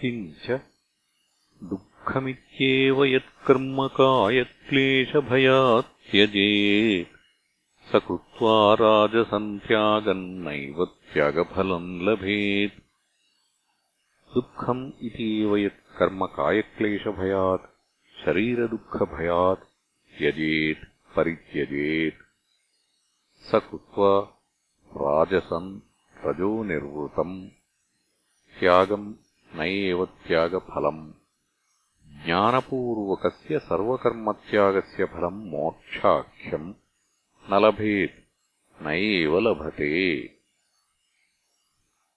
किञ्च दुःखमित्येव यत्कर्मकायक्लेशभयात् त्यजेत् स कृत्वा राजसन्त्यागन्नैव त्यागफलम् लभेत्। दुःखम् इत्येव यत्कर्मकायक्लेशभयात् शरीरदुःखभयात् त्यजेत् परित्यजेत्। स कृत्वा राजसम् रजोनिर्वृतम् त्यागम् न त्यागफल त्यागफलम्। ज्ञानपूर्वकस्य सर्वकर्मत्यागस्य फलम् मोक्षाख्यम्। न लभेत् न लभते।